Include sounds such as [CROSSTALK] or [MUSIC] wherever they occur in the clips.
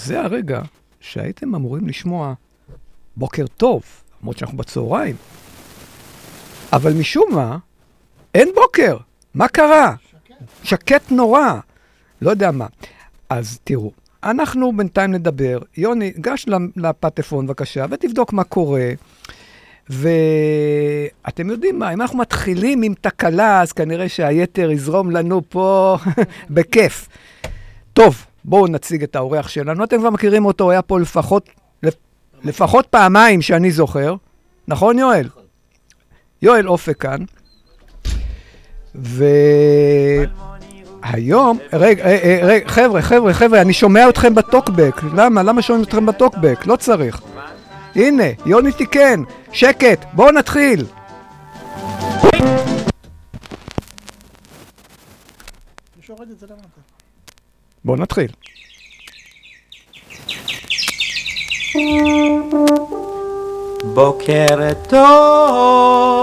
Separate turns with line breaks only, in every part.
וזה הרגע שהייתם אמורים לשמוע בוקר טוב, למרות שאנחנו בצהריים. אבל משום מה, אין בוקר. מה קרה? שקט. שקט נורא. לא יודע מה. אז תראו, אנחנו בינתיים נדבר. יוני, גש לפטפון בבקשה ותבדוק מה קורה. ואתם יודעים מה, אם אנחנו מתחילים עם תקלה, אז כנראה שהיתר יזרום לנו פה [LAUGHS] בכיף. טוב, בואו נציג את האורח שלנו. אתם כבר מכירים אותו, הוא היה פה לפחות, לפחות פעמיים שאני זוכר. נכון, יואל? יואל אופק כאן. והיום, רגע, אה, אה, רגע, חבר'ה, חבר'ה, חבר'ה, אני שומע אתכם בטוקבק. למה? למה שומעים אתכם בטוקבק? לא צריך. הנה, יוני תיקן, שקט, בואו נתחיל. בואו נתחיל.
בוקר טוב.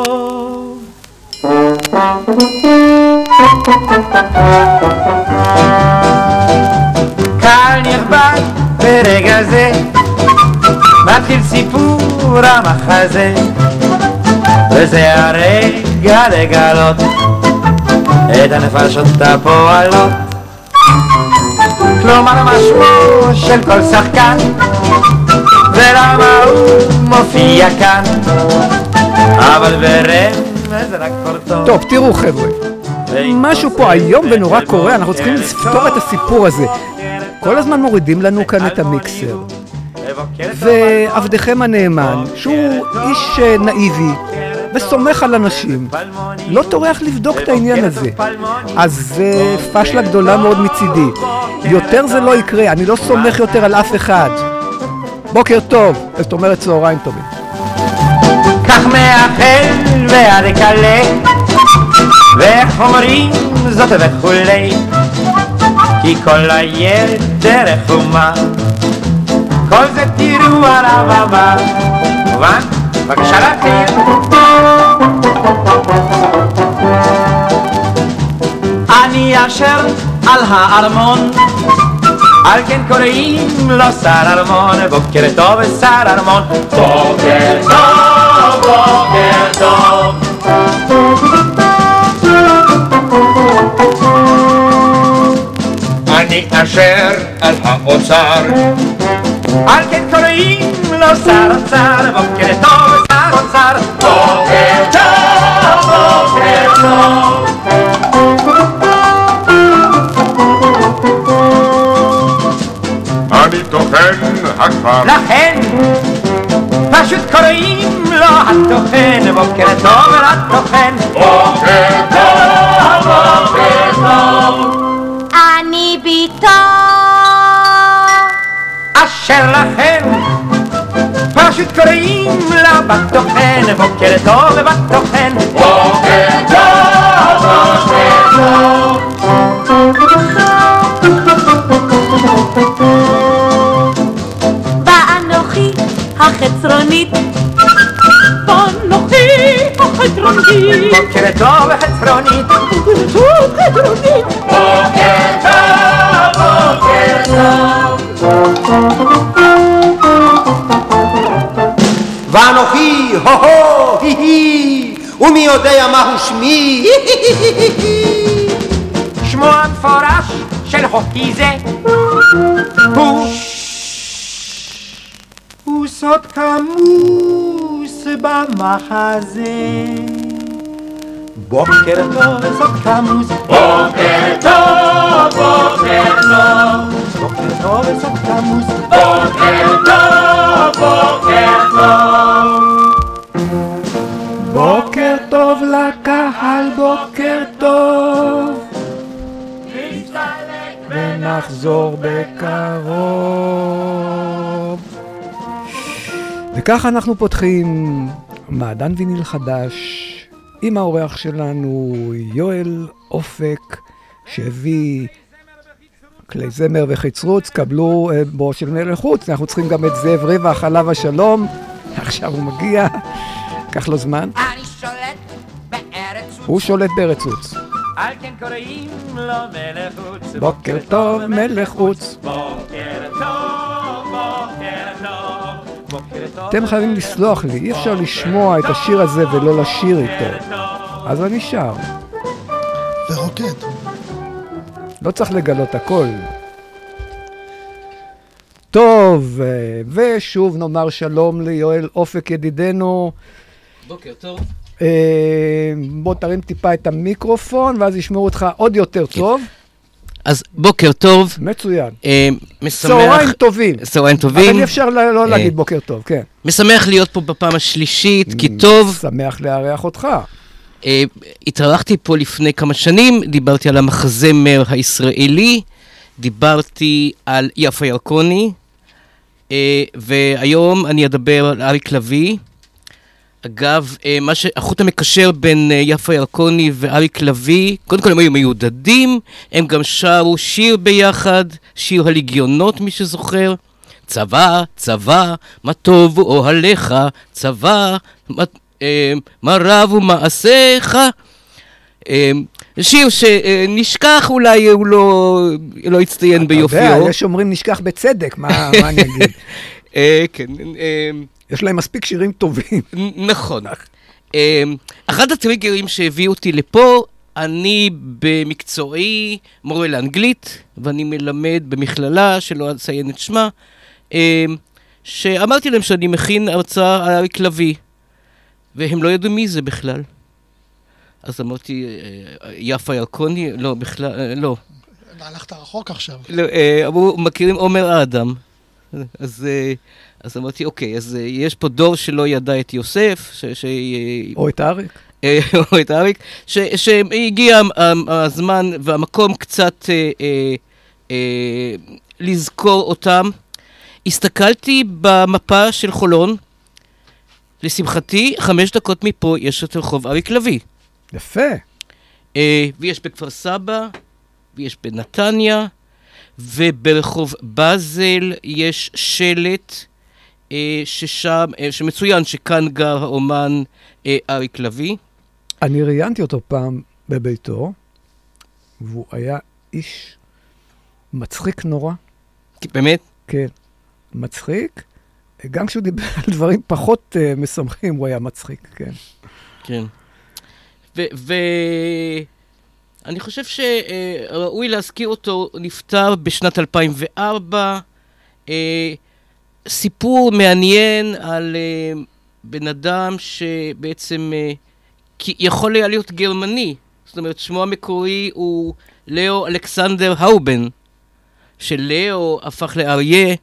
קהל נכבד ברגע זה, מתחיל סיפור המחזה, וזה הרגע לגלות את הנפשות הפועלות. כלומר משמו של כל שחקן ולמה הוא מופיע כאן? אבל ברמז רק קורטו
טוב, תראו חבר'ה, משהו פה איום ונורא קורה, אנחנו צריכים לפתור את הסיפור הזה. כל הזמן מורידים לנו כאן את המיקסר. ועבדכם הנאמן, שהוא איש אה, נאיבי וסומך על אנשים, לא טורח לבדוק את העניין הזה. אז זה פשלה גדולה מאוד מצידי. יותר זה לא יקרה, אני לא סומך יותר על אף אחד. בוקר טוב, זאת אומרת צהריים טובים.
כך מאחל ועד כלה ואיך אומרים זאת וכולי כי כל היתר חומה כל זה תראו על הבמה? בבקשה להתחיל אני אשר על הארמון על כן קוראים לו שר ארמון, בוקר טוב שר ארמון. בוקר טוב, בוקר טוב. אני אשר על האוצר, על כן קוראים לו שר אוצר, בוקר טוב שר אוצר. בוקר טוב, בוקר טוב.
אני טוחן הכפר.
לכן פשוט קוראים לו הטוחן, בוקר טוב לטוחן.
בוקר טוב, בוקר טוב.
אשר לכם פשוט קוראים לה בטוחן, בוקר טוב בטוחן.
בוקר טוב, בוקר טוב.
ואנוכי החצרונית ואנוכי החצרונית
בוקר טוב חצרונית.
טוב חצרונית
בוקר טוב, בוקר טוב.
ואנוכי הו-הו, הי-הי, ומי יודע מהו שמי?
שמו המפורש של חוקי זה. הוא
הוא סוד כמוס במחזה בוקר טוב סוד כמוס
בוקר טוב, בוקר טוב,
בוקר טוב סוד כמוס
בוקר טוב, בוקר טוב.
בוקר טוב לקהל, בוקר טוב. ונחזור בקרוב. וככה אנחנו פותחים מעדן ויניל חדש עם האורח שלנו, יואל אופק, שהביא כלי זמר וחצרוץ, קבלו אה, בו של מלך חוץ, אנחנו צריכים גם את זאב רווח, עליו השלום, עכשיו הוא מגיע, קח לו זמן.
אני שולט בארץ
הוא שולט בארץ חוץ.
על כן קוראים לו מלך חוץ.
בוקר טוב, מלך חוץ.
בוקר טוב,
אתם חייבים לסלוח לי, אי אפשר לשמוע את השיר הזה ולא לשיר איתו. אז אני שר.
ורוקד.
לא צריך לגלות הכל. טוב, אה, ושוב נאמר שלום ליואל אופק ידידנו.
בוקר טוב.
אה, בוא תרים טיפה את המיקרופון, ואז ישמעו אותך עוד יותר טוב.
אז בוקר טוב,
מצוין.
אה, משמח...
צהריים טובים.
צהריים
אבל
טובים.
אי אפשר ל- לא
אה,
להגיד בוקר טוב, כן.
משמח להיות פה בפעם השלישית, כי טוב.
שמח לארח אותך.
אה, התארחתי פה לפני כמה שנים, דיברתי על המחזמר הישראלי, דיברתי על יפה ירקוני, אה, והיום אני אדבר על אריק לביא. אגב, אה, מה ש... החוט המקשר בין אה, יפה ירקוני ואריק לביא, קודם כל הם היו מיודדים, הם גם שרו שיר ביחד, שיר הליגיונות, מי שזוכר. צבא, צבא, מה טוב אוהליך, צבא, מה, אה, מה רב ומעשיך. אה, שיר שנשכח, אולי הוא לא, לא הצטיין
אתה יודע,
ביופיו.
יש אומרים נשכח בצדק, מה מה אני אגיד? [LAUGHS]
אה, כן, אה,
יש להם מספיק שירים טובים. [LAUGHS]
נכון. אה, אחד הטריגרים שהביאו אותי לפה, אני במקצועי מורה לאנגלית, ואני מלמד במכללה, שלא אציין את שמה, אה, שאמרתי להם שאני מכין הרצאה על אריק לביא, והם לא ידעו מי זה בכלל. אז אמרתי, אה, יפה ירקוני? לא, בכלל, אה, לא.
הלכת רחוק עכשיו.
לא, אה, אמרו, מכירים עומר אדם. אז, אה, אז אמרתי, אוקיי, אז אה, יש פה דור שלא ידע את יוסף, ש... ש...
או את אריק.
אה, [LAUGHS] או את אריק, ש- שהגיע הזמן והמקום קצת אה, אה, אה, לזכור אותם. הסתכלתי במפה של חולון, לשמחתי, חמש דקות מפה יש את רחוב אריק לביא.
יפה.
אה, ויש בכפר סבא, ויש בנתניה, וברחוב באזל יש שלט אה, ששם, אה, שמצוין שכאן גר האומן אה, אריק לביא.
אני ראיינתי אותו פעם בביתו, והוא היה איש מצחיק נורא.
באמת?
כן, מצחיק. גם כשהוא דיבר על דברים פחות uh, משמחים, הוא היה מצחיק, כן.
כן. ואני חושב שראוי להזכיר אותו, נפטר בשנת 2004. אה, סיפור מעניין על אה, בן אדם שבעצם אה, יכול היה להיות גרמני. זאת אומרת, שמו המקורי הוא לאו אלכסנדר האובן, שלאו הפך לאריה,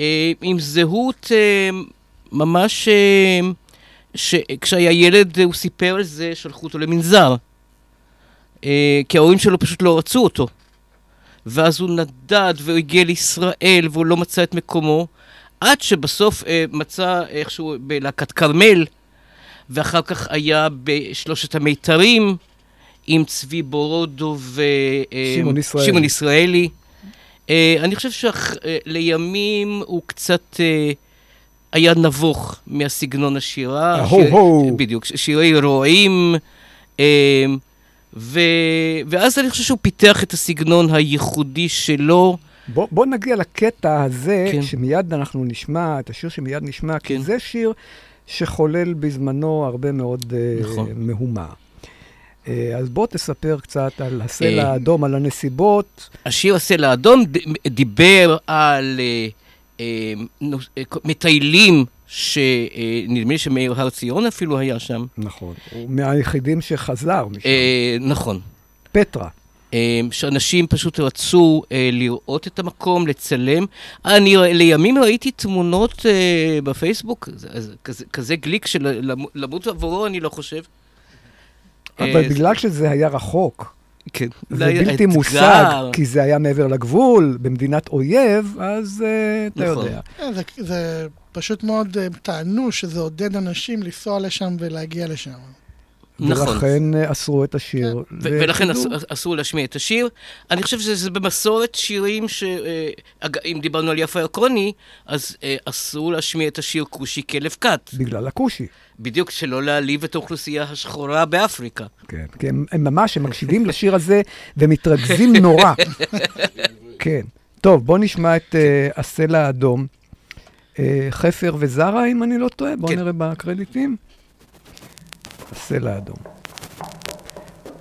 אה, עם זהות אה, ממש... אה, שכשהיה ילד הוא סיפר על זה, שלחו אותו למנזר. אה, כי ההורים שלו פשוט לא רצו אותו. ואז הוא נדד והוא הגיע לישראל והוא לא מצא את מקומו, עד שבסוף אה, מצא איכשהו בלהקת כרמל, ואחר כך היה בשלושת המיתרים עם צבי בורודו
שמעון ישראלי.
ושמעון ישראלי. אה, אני חושב שלימים הוא קצת... אה, היה נבוך מהסגנון השירה. שיר-
הו.
בדיוק, שירי רועים. אה, ו... ואז אני חושב שהוא פיתח את הסגנון הייחודי שלו.
בוא, בוא נגיע לקטע הזה,
כן.
שמיד אנחנו נשמע, את השיר שמיד נשמע,
כן.
כי זה שיר שחולל בזמנו הרבה מאוד אה,
נכון.
מהומה. אה, אז בוא תספר קצת על הסלע
אה,
האדום, על הנסיבות.
השיר הסלע האדום דיבר על נוס- אה, מטיילים, שנדמה לי שמאיר הר ציון אפילו היה שם.
נכון. הוא מהיחידים שחזר משם.
אה, נכון.
פטרה.
אה, שאנשים פשוט רצו אה, לראות את המקום, לצלם. אני לימים ראיתי תמונות אה, בפייסבוק, זה, זה, כזה, כזה גליק של למ- למות עבורו, אני לא חושב.
אבל
אה,
בגלל שזה היה רחוק,
כן. זה אתגר.
מושג, כי זה היה מעבר לגבול, במדינת אויב, אז אה, אתה
נכון.
יודע.
כן, זה, זה פשוט מאוד, אה, טענו שזה עודד אנשים לנסוע לשם ולהגיע לשם.
נכון.
ולכן אה, אסרו את השיר.
ו- ולכן
ותדעו,
אס- אסור להשמיע את השיר. אני חושב שזה במסורת שירים ש... אה, אג- אם דיברנו על יפה ירקוני, אז אה, אסור להשמיע את השיר כושי כלב כת.
בגלל הכושי.
בדיוק, שלא להעליב את האוכלוסייה השחורה באפריקה.
כן, כי הם, הם ממש, הם מקשיבים לשיר הזה ומתרגזים נורא. [LAUGHS] כן. טוב, בוא נשמע את uh, הסלע האדום. Uh, חפר וזרה, אם אני לא טועה, בוא
כן.
נראה בקרדיטים. הסלע האדום.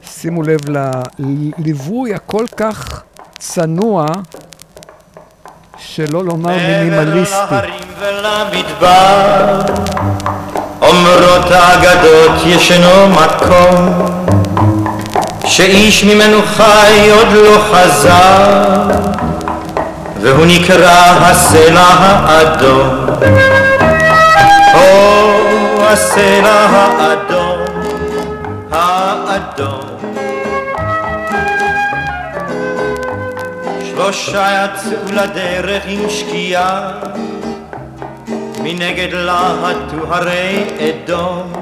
שימו לב לליווי הכל כך צנוע, שלא לומר מינימליסטי.
להרים ולמדבר אומרות האגדות ישנו מקום שאיש ממנו חי עוד לא חזר והוא נקרא הסלע האדום. או הסלע האדום האדום. שלושה יצאו לדרך עם שקיעה מנגד להטו הרי אדום.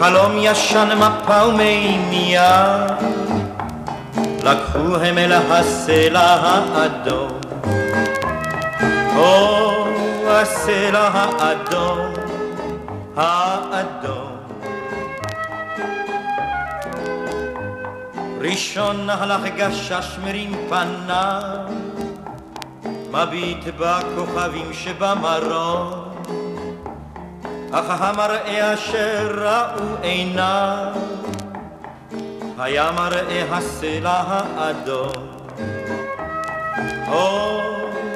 חלום ישן מפה ומימייה לקחו הם אל הסלע האדום או הסלע האדום האדום ראשון הלך גשש מרים פניו מביט בכוכבים שבמרום אך המראה אשר ראו עיניו היה מראה הסלע האדום או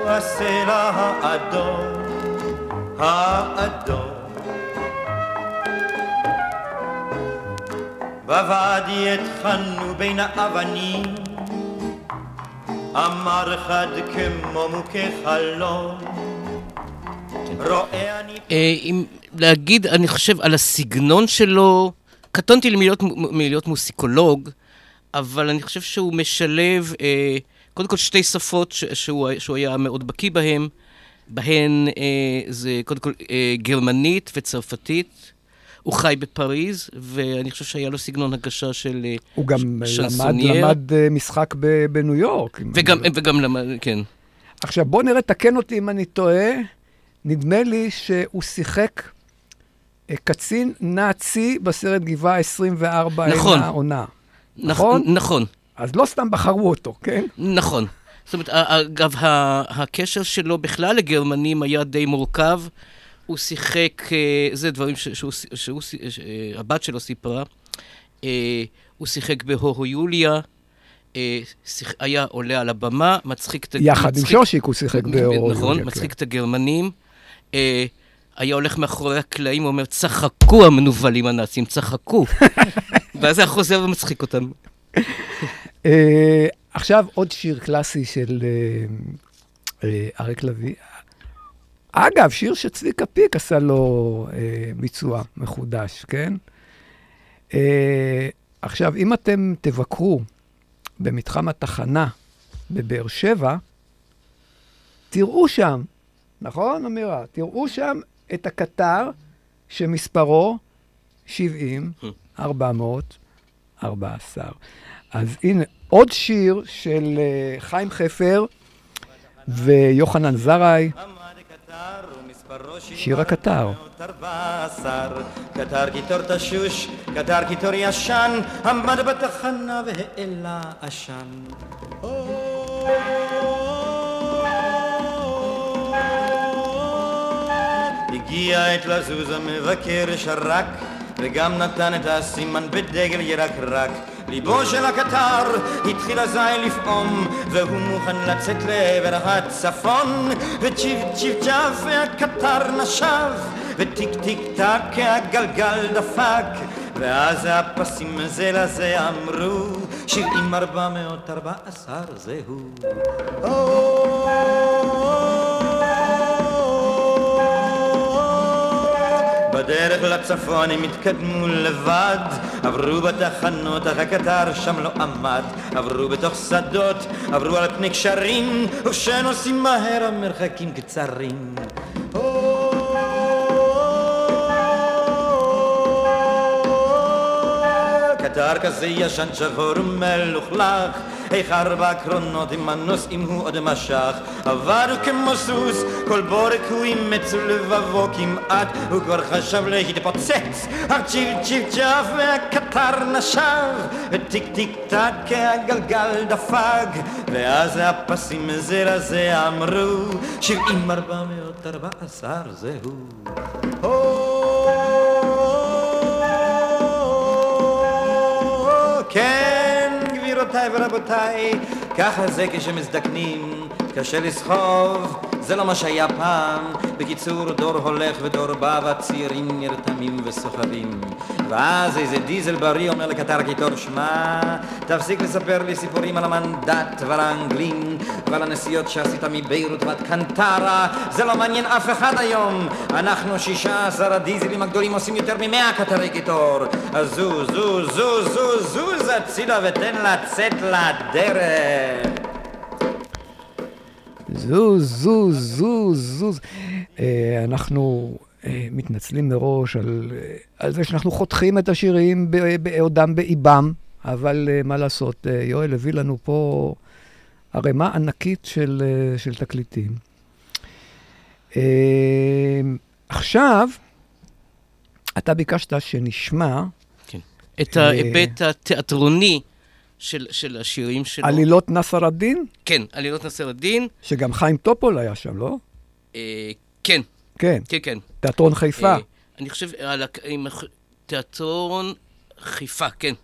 הסלע האדום האדום בוואדי התחלנו בין האבנים אמר אחד כמו מוכה חלום. רואה אני
אה, אם להגיד, אני חושב, על הסגנון שלו, קטונתי מלהיות, מלהיות מוסיקולוג, אבל אני חושב שהוא משלב, אה, קודם כל שתי שפות ש, שהוא, שהוא היה מאוד בקיא בהן, בהן אה, זה קודם כל אה, גרמנית וצרפתית. הוא חי בפריז, ואני חושב שהיה לו סגנון הגשה של אה,
הוא גם
ש-
למד,
שנסונייר.
למד אה, משחק ב- בניו יורק.
וגם,
אני
וגם למד, כן.
עכשיו, בוא נראה, תקן אותי אם אני טועה. נדמה לי שהוא שיחק קצין נאצי בסרט גבעה 24
נכון.
אינה עונה.
נכון?
נכון?
נכון.
אז לא סתם בחרו אותו, כן?
נכון. זאת אומרת, ה- אגב, הקשר שלו בכלל לגרמנים היה די מורכב. הוא שיחק, אה, זה דברים שהוא, שהוא, ש- אה, הבת שלו סיפרה. אה, הוא שיחק בהוהו יוליה, אה, היה עולה על הבמה, מצחיק את...
יחד עם
מצחיק-
שושיק הוא שיחק באורו.
נכון,
יוליה,
מצחיק
כן.
את הגרמנים. היה הולך מאחורי הקלעים, הוא אומר, צחקו המנוולים הנאצים, צחקו. [LAUGHS] ואז היה חוזר ומצחיק אותם.
אה, עכשיו עוד שיר קלאסי של אה, אה, אריק לביא. אגב, שיר שצביקה פיק עשה לו ביצוע מחודש, כן? עכשיו, אם אתם תבקרו במתחם התחנה בבאר שבע, תראו שם, נכון, אמירה? תראו שם את הקטר שמספרו 70, 414. אז הנה, עוד שיר של אה, חיים חפר ויוחנן זרעי, שיר הקטר.
קטר קיטור תשוש, קטר קיטור ישן, עמד בתחנה והעלה עשן. הגיע עת לזוז המבקר שרק וגם נתן את הסימן בדגל ירקרק ליבו של הקטר התחיל אזי לפעום והוא מוכן לצאת לעבר הצפון. וצ'יפ צ'יפ צ'אף והקטר נשב וטיק טיק טק הגלגל דפק. ואז הפסים זה לזה אמרו שבעים ארבע מאות ארבע עשר זהו בדרך לצפון הם התקדמו לבד. עברו בתחנות אך הקטר שם לא עמד. עברו בתוך שדות עברו על פני קשרים וכשנוסעים מהר המרחקים קצרים. קטר כזה ישן שחור ומלוכלך איך ארבע קרונות עם הנוסעים הוא עוד משך עבר כמו סוס כל בורק הוא אימץ ולבבו כמעט הוא כבר חשב להתפוצץ אך צ'יפ צ'יפ צ'אף והקטר נשב וטיק טיק טק הגלגל דפק ואז הפסים זה לזה אמרו שבעים ארבע מאות ארבע עשר זהו כן, גבירותיי ורבותיי, ככה זה כשמזדקנים, קשה לסחוב, זה לא מה שהיה פעם. בקיצור, דור הולך ודור בא, והצעירים נרתמים וסוחבים. ואז איזה דיזל בריא אומר לקטר קיטור, שמע, תפסיק לספר לי סיפורים על המנדט ועל האנגלים ועל הנסיעות שעשית מביירות ועד קנטרה, זה לא מעניין אף אחד היום. אנחנו שישה עשר הדיזלים הגדולים עושים יותר ממאה קטרי קיטור. אז זוז, זוז, זוז, זוז, זוז הצילה ותן לצאת לדרך.
זוז, זוז, זוז, זוז. אה, אנחנו אה, מתנצלים מראש על, אה, על זה שאנחנו חותכים את השירים בעודם באיבם, אבל מה לעשות, יואל הביא לנו פה ערימה ענקית של, של תקליטים. עכשיו, אתה ביקשת שנשמע
את
אה,
ההיבט התיאטרוני של, של השירים שלו.
עלילות נסר א-דין,
כן, עלילות נסר א-דין.
שגם חיים טופול היה שם, לא?
אה, כן,
כן,
כן, כן.
תיאטרון חיפה.
אה, אני חושב, על הק- עם תיאטרון חיפה, כן.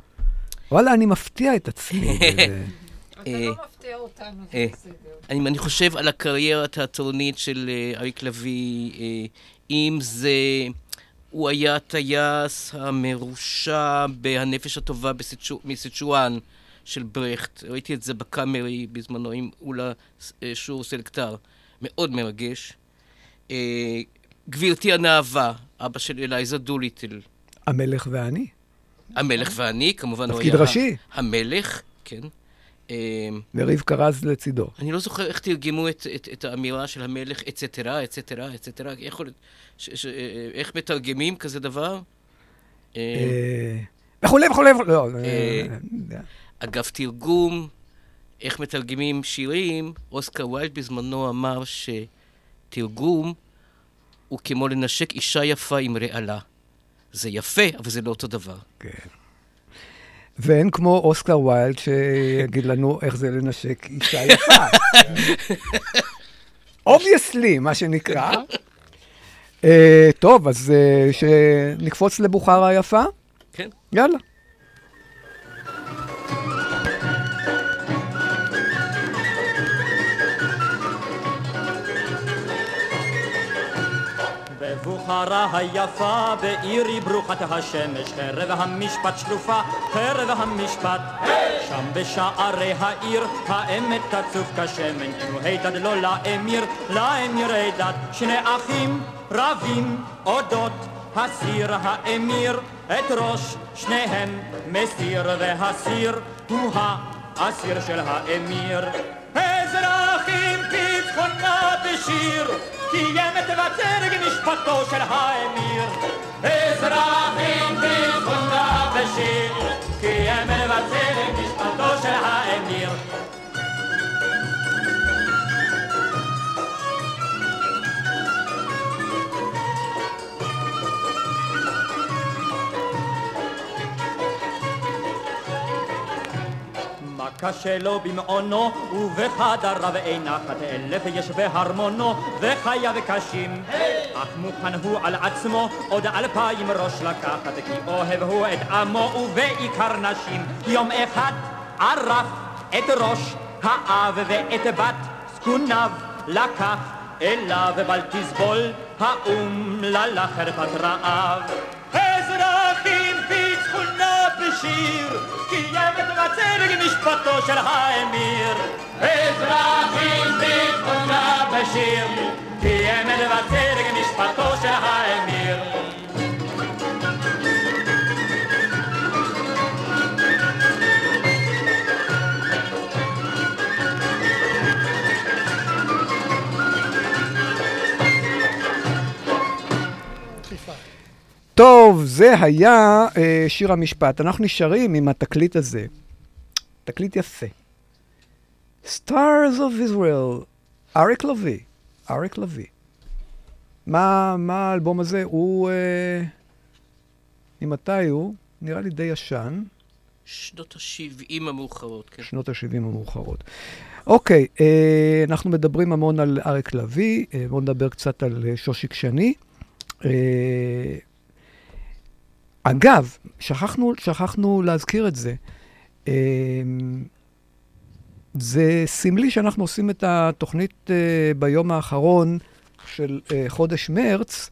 וואלה, אני מפתיע את עצמי. [LAUGHS]
אתה לא מפתיע אותנו, זה בסדר. אני, אני חושב על הקריירה התיאטרונית של אה, אריק לביא, אה, אם זה... הוא היה הטייס המרושע ב"הנפש הטובה מסיצ'ואן" של ברכט. ראיתי את זה בקאמרי בזמנו עם אולה אה, שור סלקטר. מאוד מרגש. אה, גבירתי הנאווה, אבא של אלייזה דוליטל.
המלך ואני.
המלך ואני, כמובן הוא
תפקיד
היה...
ראשי.
המלך, כן. אה,
ורבקה רז לצידו.
אני לא זוכר איך תרגמו את, את, את האמירה של המלך, אצטרה, אצטרה, אצטרה, איך, יכול- ש, ש, אה, איך מתרגמים כזה דבר? אה,
אה, וכולי וכולי וכולי. לא,
אה,
אה,
אגב תרגום, איך מתרגמים שירים, אוסקר ויילד בזמנו אמר שתרגום הוא כמו לנשק אישה יפה עם רעלה. זה יפה, אבל זה לא אותו דבר.
כן. ואין כמו אוסקר ויילד שיגיד לנו איך זה לנשק אישה יפה. [LAUGHS] obviously, מה שנקרא. אה, טוב, אז אה, שנקפוץ לבוכרה היפה?
כן.
יאללה.
בבוכרה היפה, בעירי ברוכת השמש, חרב המשפט שלופה, חרב המשפט. שם בשערי העיר, האמת תצוף כשמן, תנו הידד לא לאמיר, לאמיר הידד. שני אחים רבים אודות הסיר האמיר, את ראש שניהם מסיר, והסיר הוא האסיר של האמיר. אזרחים פצחונה בשיר, קיים את וצרג משפטו של האמיר. אזרחים פצחונה בשיר, קיים את וצרג משפטו של האמיר. קשה לו במעונו ובחדריו אין נחת אלף יש בהרמונו וחייו קשים אך מוכן הוא על עצמו עוד אלפיים ראש לקחת כי אוהב הוא את עמו ובעיקר נשים. יום אחד ערף את ראש האב ואת בת זקוניו לקח אליו בל תסבול האומללה חרפת רעב. אזרחים פיצחו שיר, כי ימת וצר גנשפתו של האמיר. אזרחים בתמונה בשיר, כי ימת וצר גנשפתו של האמיר.
טוב, זה היה אה, שיר המשפט. אנחנו נשארים עם התקליט הזה. תקליט יפה. Stars of Israel, אריק לביא. אריק לביא. מה, מה האלבום הזה? הוא... אה, ממתי הוא? נראה לי די ישן.
שנות ה-70 המאוחרות, כן.
שנות ה-70 המאוחרות. אוקיי, אה, אנחנו מדברים המון על אריק לביא, אה, בואו נדבר קצת על אה, שושיק שני. אה, אגב, שכחנו, שכחנו להזכיר את זה. אה, זה סמלי שאנחנו עושים את התוכנית אה, ביום האחרון של אה, חודש מרץ,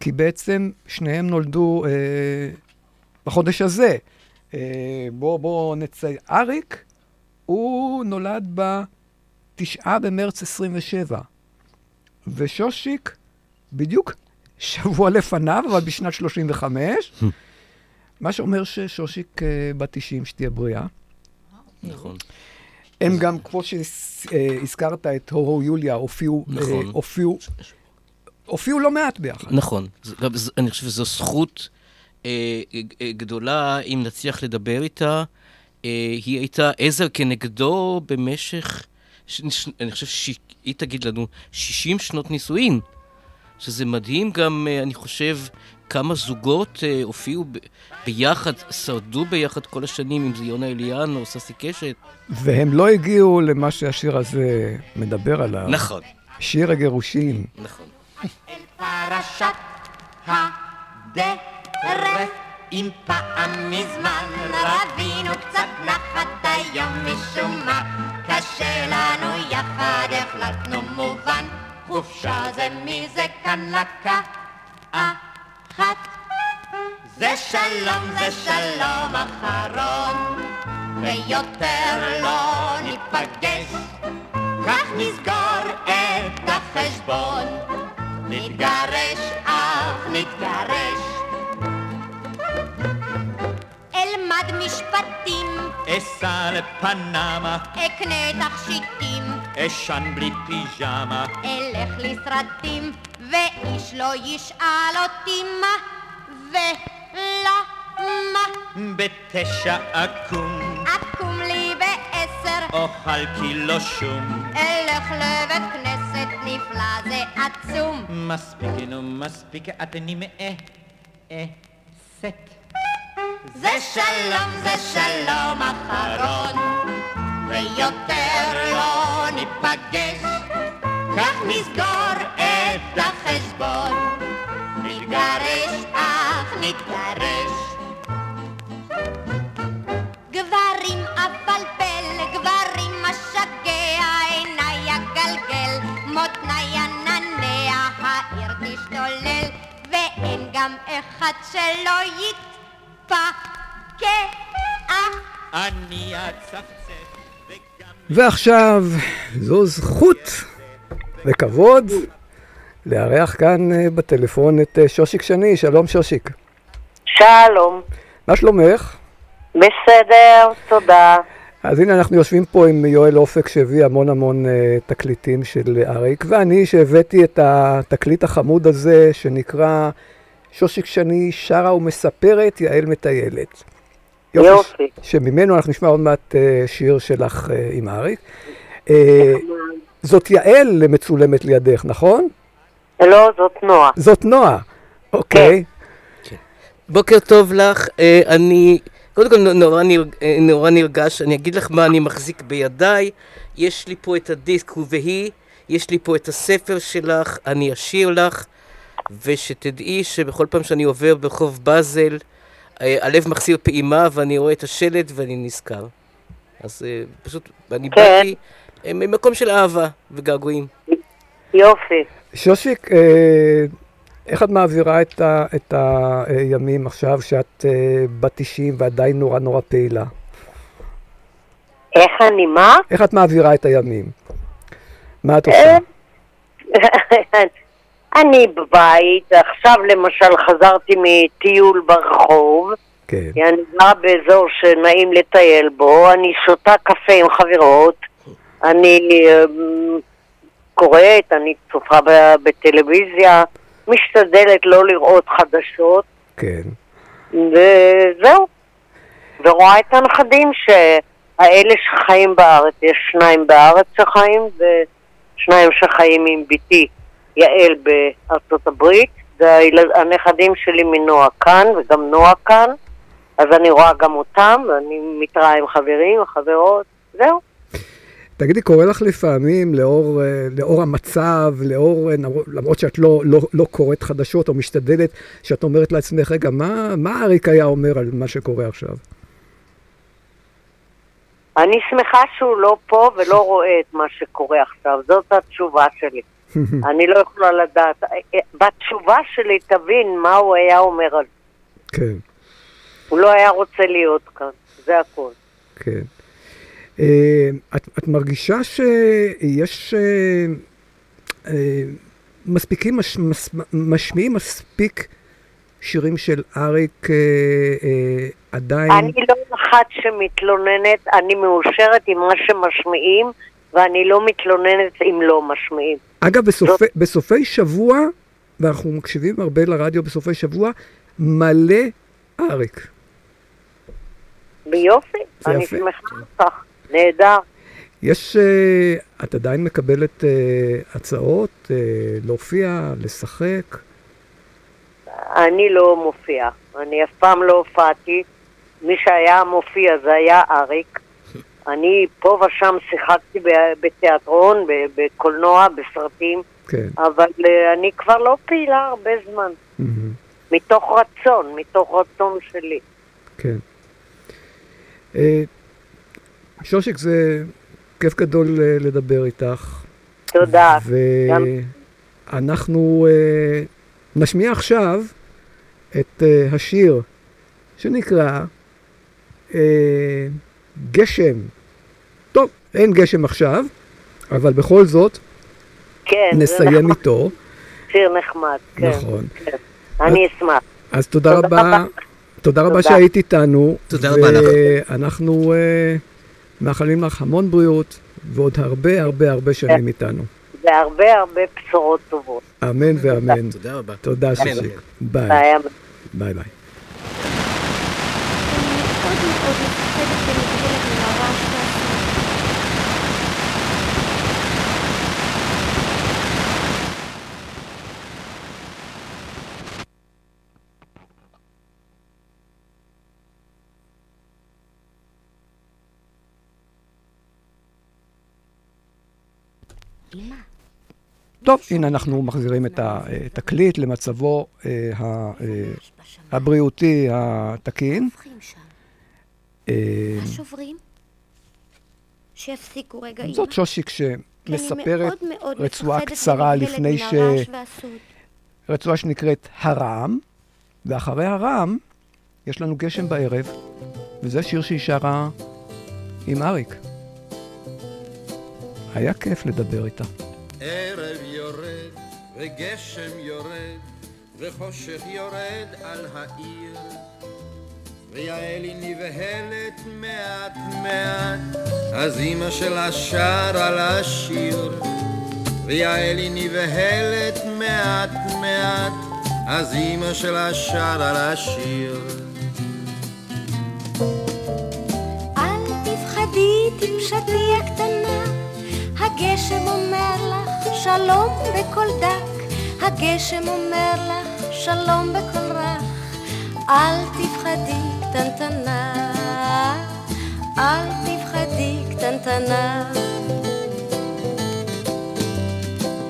כי בעצם שניהם נולדו בחודש הזה. בואו בוא נציין. אריק, הוא נולד ב-9 במרץ 27, ושושיק, בדיוק שבוע לפניו, אבל בשנת 35, מה שאומר ששושיק אה, בת 90, שתהיה בריאה.
נכון.
הם גם, כמו שהזכרת את הורו יוליה, הופיעו, אה,
נכון.
הופיעו, הופיעו לא מעט ביחד.
נכון. אני חושב שזו זכות אה, אה, גדולה, אם נצליח לדבר איתה. אה, היא הייתה עזר כנגדו במשך, אני חושב שהיא תגיד לנו, 60 שנות נישואין. שזה מדהים גם, אה, אני חושב, כמה זוגות אה, הופיעו ב- ביחד, שרדו ביחד כל השנים, אם זה יונה אליאן או ססי קשת.
והם לא הגיעו למה שהשיר הזה מדבר עליו.
נכון.
שיר הגירושים.
נכון.
פרשת הדרך אם פעם מזמן רבינו קצת נחת היום משום מה קשה לנו יחד החלטנו מובן חופשה זה מי זה כאן לקחת זה שלום זה שלום אחרון. ויותר לא ניפגש. כך נסגור את החשבון. נתגרש, אך נתגרש. אלמד משפטים,
אסע לפנמה,
אקנה תכשיטים,
אשן בלי פיג'מה,
אלך לסרטים, ואיש לא ישאל אותי מה ולמה.
בתשע אקום,
אקום לי בעשר,
אוכל קילו שום.
אלך לבית כנסת נפלא זה עצום.
מספיק, נו מספיק, את נמאסת.
זה שלום, זה שלום אחרון, ויותר לא ניפגש, כך נסגור את החשבון, נתגרש, אך נתגרש. גברים אפלפל, גברים משגע, עיניי אגלגל, מותניי עננע, העיר תשתולל, ואין גם אחד שלא יתפקע.
אני אצפצף,
ועכשיו, זו זכות וכבוד לארח כאן אה, בטלפון את אה, שושיק שני. שלום שושיק.
שלום,
מה שלומך?
בסדר, תודה.
אז הנה אנחנו יושבים פה עם יואל אופק שהביא המון המון uh, תקליטים של אריק, ואני שהבאתי את התקליט החמוד הזה שנקרא שושיק שני שרה ומספרת, יעל מטיילת.
יופי.
שממנו אנחנו נשמע עוד מעט uh, שיר שלך uh, עם אריק. Uh, זאת יעל מצולמת לידך, נכון?
לא, זאת נועה.
זאת נועה, אוקיי.
בוקר טוב לך, אה, אני קודם כל נורא, נרג, אה, נורא נרגש, אני אגיד לך מה אני מחזיק בידיי, יש לי פה את הדיסק והיא, יש לי פה את הספר שלך, אני אשיר לך, ושתדעי שבכל פעם שאני עובר ברחוב באזל, אה, הלב מחסיר פעימה ואני רואה את השלט ואני נזכר. אז אה, פשוט, אני
כן.
באתי אה, ממקום של אהבה וגעגועים.
יופי.
שושיק, אה, איך את מעבירה את, ה, את הימים עכשיו שאת אה, בת 90 ועדיין נורא נורא פעילה?
איך אני מה?
איך את מעבירה את הימים? מה את
אה,
עושה? [LAUGHS]
אני בבית, עכשיו למשל חזרתי מטיול ברחוב,
כן.
כי אני גרה באזור שנעים לטייל בו, אני שותה קפה עם חברות, אני אמ, קוראת, אני צופה בטלוויזיה, משתדלת לא לראות חדשות,
כן.
וזהו. ורואה את הנכדים שהאלה שחיים בארץ, יש שניים בארץ שחיים ושניים שחיים עם בתי יעל בארצות הברית, והנכדים שלי מנועה כאן וגם נועה כאן, אז אני רואה גם אותם, ואני מתראה עם חברים, חברות, זהו.
תגידי, קורה לך לפעמים, לאור, אה, לאור המצב, לאור, אה, למרות שאת לא, לא, לא קוראת חדשות או משתדלת, שאת אומרת לעצמך, רגע, מה, מה אריק היה אומר על מה שקורה עכשיו?
אני שמחה שהוא לא פה ולא רואה את מה שקורה עכשיו, זאת התשובה שלי. [LAUGHS] אני לא יכולה לדעת. בתשובה שלי תבין מה הוא היה אומר על זה.
כן,
הוא לא היה רוצה להיות כאן, זה הכל.
כן. אה, את, את מרגישה שיש אה, אה, מספיקים, מש, מס, משמיעים מספיק שירים של אריק אה, אה, עדיין?
אני לא אחת שמתלוננת, אני מאושרת עם מה שמשמיעים, ואני לא מתלוננת אם לא משמיעים.
אגב, בסופי, בסופי שבוע, ואנחנו מקשיבים הרבה לרדיו בסופי שבוע, מלא אריק.
ביופי, אני
יפה.
שמחה על כך, נהדר.
יש, אה, את עדיין מקבלת אה, הצעות אה, להופיע, לשחק?
אני לא מופיעה, אני אף פעם לא הופעתי. מי שהיה מופיע זה היה אריק. אני פה ושם שיחקתי בתיאטרון, בקולנוע, בסרטים,
כן.
אבל אה, אני כבר לא פעילה הרבה זמן.
מהמם,
מתוך רצון, מתוך רצון שלי.
כן. אה, שושיק, זה כיף גדול אה, לדבר איתך.
תודה.
ואנחנו נשמיע עכשיו את השיר שנקרא גשם. טוב, אין גשם עכשיו, אבל בכל זאת
כן,
נסיים
נחמד,
איתו.
שיר נחמד, כן.
נכון.
כן. אני אשמח.
אז תודה
תודה
רבה.
רבה.
תודה רבה. שהיית איתנו.
תודה רבה לך.
ואנחנו אה, מאחלים לך המון בריאות ועוד הרבה הרבה הרבה שנים איתנו.
והרבה הרבה בשורות טובות.
אמן ואמן.
תודה רבה.
תודה. שישיק. ביי.
ביי.
ביי טוב, הנה אנחנו מחזירים את התקליט למצבו אה, אה, הבריאותי התקין. אה?
שיפסיקו רגע.
זאת שושיק שמספרת רצועה קצרה לפני ש... רצועה שנקראת הרעם, ואחרי הרעם יש לנו גשם בערב, וזה שיר שהיא שרה עם אריק. היה כיף לדבר איתה.
ערב יורד וגשם יורד וחושך יורד על העיר. ויעלי נבהלת מעט מעט אז אמא שלה שרה לה שיר. ויעלי נבהלת מעט מעט אז אמא שלה שרה לה שיר.
אל תפחדי, טיפשתי הקטנה, הגשם אומר לך שלום בקול דק, הגשם אומר לך שלום בקול רך, אל תפחדי קטנטנה, אל תפחדי קטנטנה.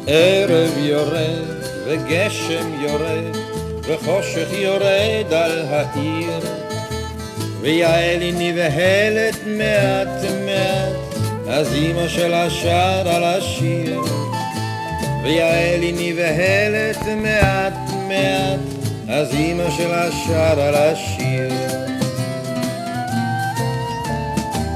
ערב יורד וגשם יורד, וחושך יורד על העיר. ויעל היא נבהלת מעט מעט, אז אמא שלה שר על השיר. ויעל היא נבהלת מעט מעט, אז אמא שלה שר על השיר.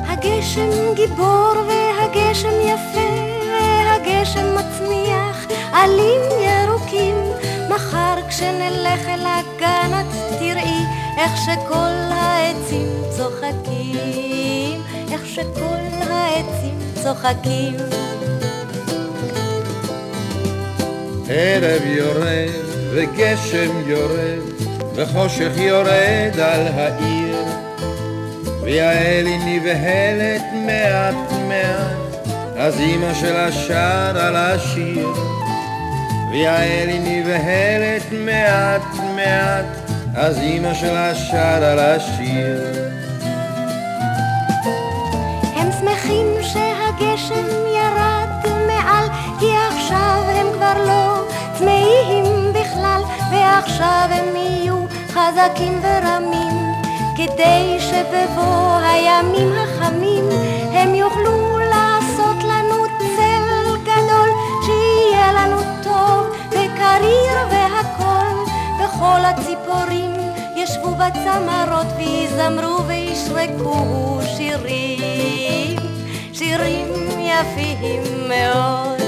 הגשם גיבור והגשם יפה והגשם מצמיח עלים ירוקים מחר כשנלך אל הגן את תראי איך שכל העצים צוחקים שכל העצים צוחקים.
ערב יורד וגשם יורד וחושך יורד על העיר. ויעל היא נבהלת מעט מעט אז אמא שלה שר על השיר. ויעל היא נבהלת מעט מעט אז אמא שלה שר על השיר
שהגשם ירד מעל כי עכשיו הם כבר לא צמאים בכלל ועכשיו הם יהיו חזקים ורמים כדי שבבוא הימים החמים הם יוכלו לעשות לנו צל גדול שיהיה לנו טוב וקריר והכל. וכל הציפורים ישבו בצמרות ויזמרו וישרקו שירים שירים יפים מאוד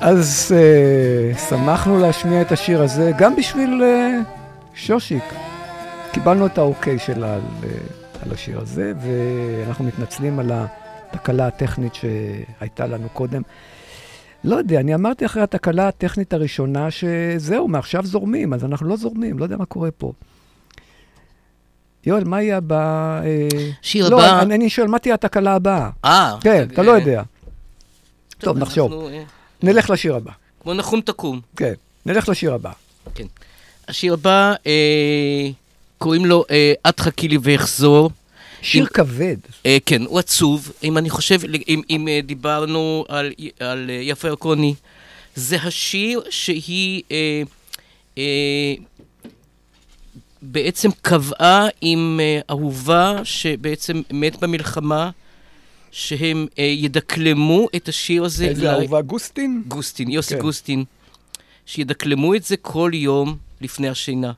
אז uh, שמחנו להשמיע את השיר הזה, גם בשביל uh, שושיק. קיבלנו את האוקיי שלה על, uh, על השיר הזה, ואנחנו מתנצלים על התקלה הטכנית שהייתה לנו קודם. לא יודע, אני אמרתי אחרי התקלה הטכנית הראשונה שזהו, מעכשיו זורמים, אז אנחנו לא זורמים, לא יודע מה קורה פה. יואל, מה יהיה הבא?
שיר
לא,
הבא-
אני, אני שואל, מה תהיה התקלה הבאה?
אה.
כן, אתה לא יודע. טוב, נחשוב.
אה,
נלך לשיר הבא.
כמו נחום תקום.
כן, נלך לשיר הבא.
כן. השיר הבא, אה, קוראים לו אה, "את חכי לי ואחזור".
שיר
אם-
כבד.
אה, כן, הוא עצוב. אם אני חושב, אם, אם אה, דיברנו על, על אה, יפה ירקוני, זה השיר שהיא אה, אה, בעצם קבעה עם אה, אהובה שבעצם מת במלחמה, שהם אה, ידקלמו את השיר הזה.
איזה
ל-
אהובה, גוסטין?
גוסטין, יוסי
כן.
גוסטין. שידקלמו את זה כל יום לפני השינה.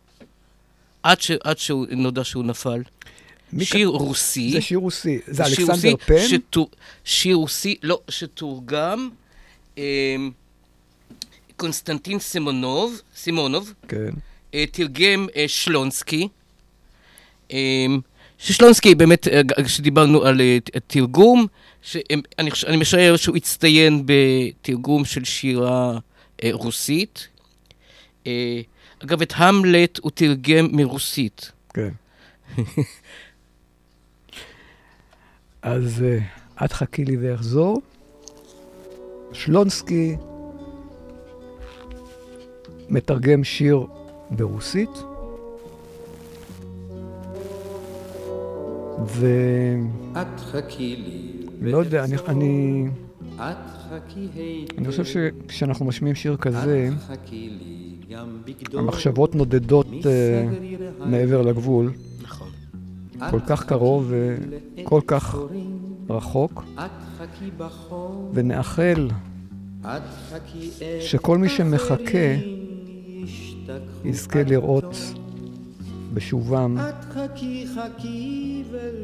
עד, ש, עד שהוא נודע שהוא נפל. שיר
כ-
רוסי.
זה שיר רוסי. זה אלכסנדר
רוסי
פן?
שתור- שיר רוסי, לא, שתורגם אה, קונסטנטין סימונוב, סימונוב,
כן.
אה, תרגם אה, שלונסקי. אה, ששלונסקי באמת, אה, כשדיברנו על אה, תרגום, שאני, אני משער שהוא הצטיין בתרגום של שירה אה, רוסית. אה, אגב, את המלט הוא תרגם מרוסית.
כן. [LAUGHS] אז אה, את חכי לי ואחזור. שלונסקי מתרגם שיר ברוסית, ו...
את חכי לי.
לא יודע, אני, אני. אני חושב שכשאנחנו משמיעים שיר כזה. המחשבות נודדות אה, מעבר לגבול. כל כך קרוב וכל כך רחוק. ונאחל שכל מי שמחכה. יזכה לראות בשובם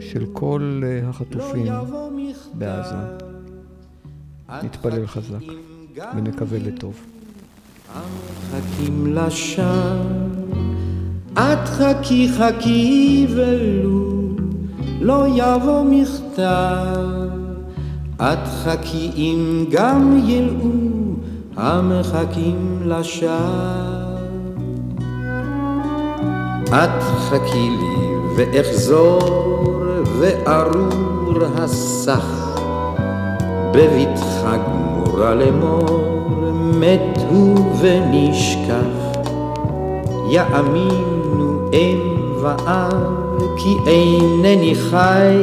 של כל אה, החטופים. בעזה. נתפלל חזק ונקווה לטוב.
מחכים לשם, את חכי חכי ולו לא יבוא מכתב, את חכי אם גם ילאו המחכים לשווא. את חכי לי ואחזור וארור הסך בבטחה גמורה לאמור מת הוא ונשכח. יאמינו אם ואב
כי אינני חי,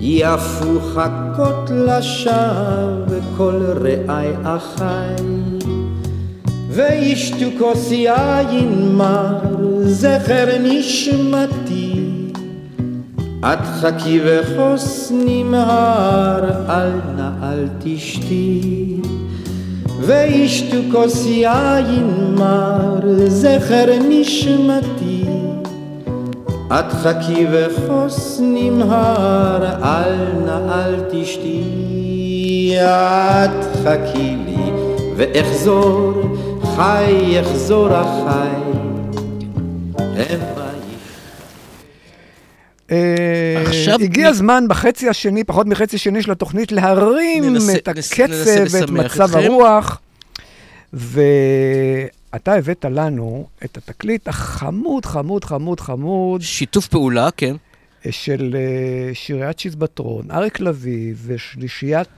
יפו חכות לשווא כל רעי אחי. וישתו כוס יין מר, זכר נשמתי. את חכי וכוס נמהר, אל נא אל תשתי. וישתו כוס יין מר, זכר נשמתי. את חכי וכוס נמהר, אל נא אל תשתי. את חכי לי ואחזור, חי יחזור החי.
אה,
עכשיו
הגיע הזמן בחצי השני, פחות מחצי שני של התוכנית, להרים
ננסה-
את הקצב ואת מצב. הרוח. ואתה הבאת לנו את התקליט החמוד, חמוד, חמוד, חמוד.
שיתוף פעולה, כן.
של אה, שיריית צ'יזבטרון, אריק לביא ושלישיית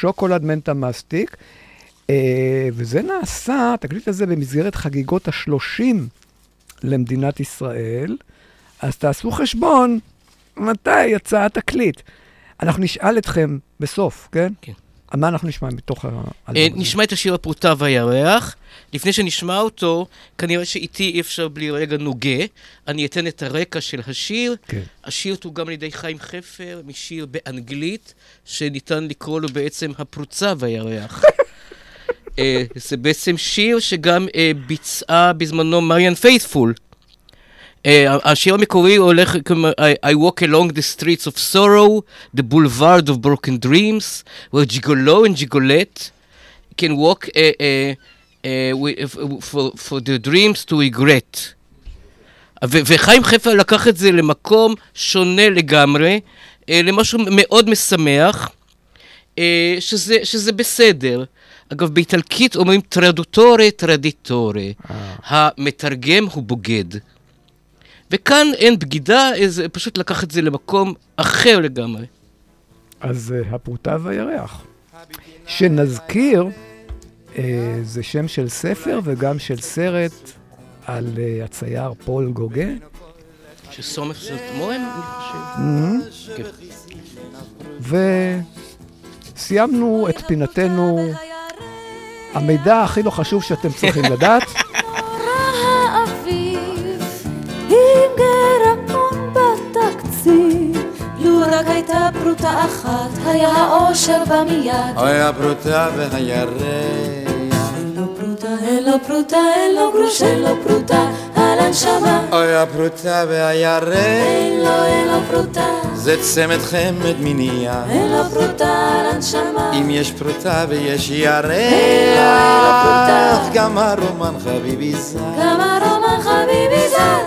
שוקולד מנטה מסטיק. אה, וזה נעשה, התקליט הזה, במסגרת חגיגות ה-30 למדינת ישראל. אז תעשו חשבון מתי יצא התקליט. אנחנו נשאל אתכם בסוף, כן?
כן.
מה אנחנו נשמע מתוך
אה,
האלבום הזה?
נשמע את השיר הפרוטה והירח. לפני שנשמע אותו, כנראה שאיתי אי אפשר בלי רגע נוגה. אני אתן את הרקע של השיר.
כן.
השיר תורגם על ידי חיים חפר, משיר באנגלית, שניתן לקרוא לו בעצם הפרוצה והירח. [LAUGHS] אה, זה בעצם שיר שגם אה, ביצעה בזמנו מריאן פייתפול. Uh, השיר המקורי הולך כמו I, walk along the streets of sorrow, the boulevard of broken dreams, where gigolo and gigolette can walk uh, uh, uh, with, for, for their dreams to regret. וחיים חפר לקח את זה למקום שונה לגמרי, uh, למשהו מאוד משמח, uh, שזה, שזה בסדר. אגב, באיטלקית אומרים טרדוטורה טרדיטורה. המתרגם הוא בוגד. וכאן אין בגידה, זה פשוט לקח את זה למקום אחר לגמרי.
אז uh, הפרוטה והירח. שנזכיר, uh, זה שם של ספר וגם של סרט על uh, הצייר פול גוגה.
שסומך זאת מוהם, אני חושב.
Mhm.
כן.
וסיימנו את פינתנו, המידע הכי לא חשוב שאתם צריכים לדעת.
בתקציב. לו רק הייתה פרוטה אחת, היה האושר בא מיד.
אוי הפרוטה והירח.
אין לו פרוטה, אין לו גרוש, אין לו פרוטה, על הנשמה.
אוי הפרוטה והירח.
אין לו, אין לו פרוטה,
זה צמד חמד מנייה.
אין לו פרוטה, על הנשמה.
אם יש פרוטה ויש ירח,
אין לו פרוטה.
גם הרומן חביבי זר.
גם הרומן.